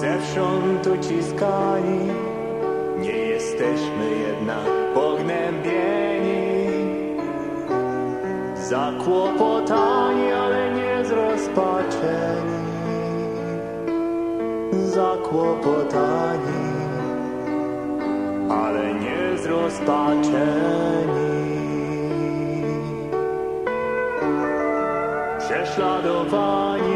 Zewsząd uciskani, nie jesteśmy jednak pognębieni. Zakłopotani, ale nie zrozpaczeni. Zakłopotani, ale nie zrozpaczeni. Prześladowani,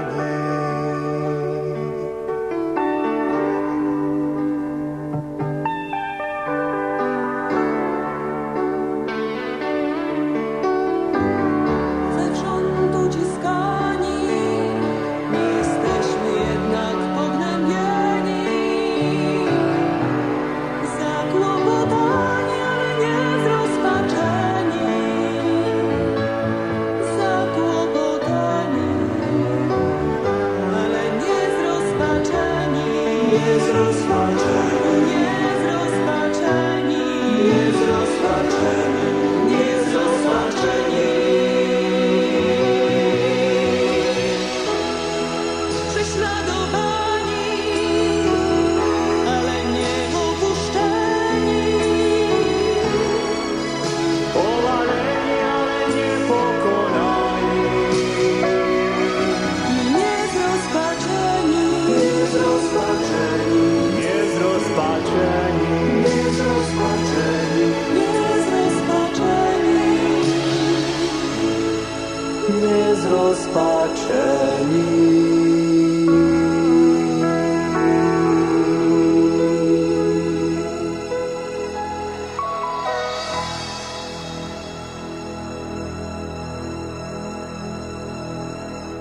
Nie zrozpaczeni, nie zrozpaczeni.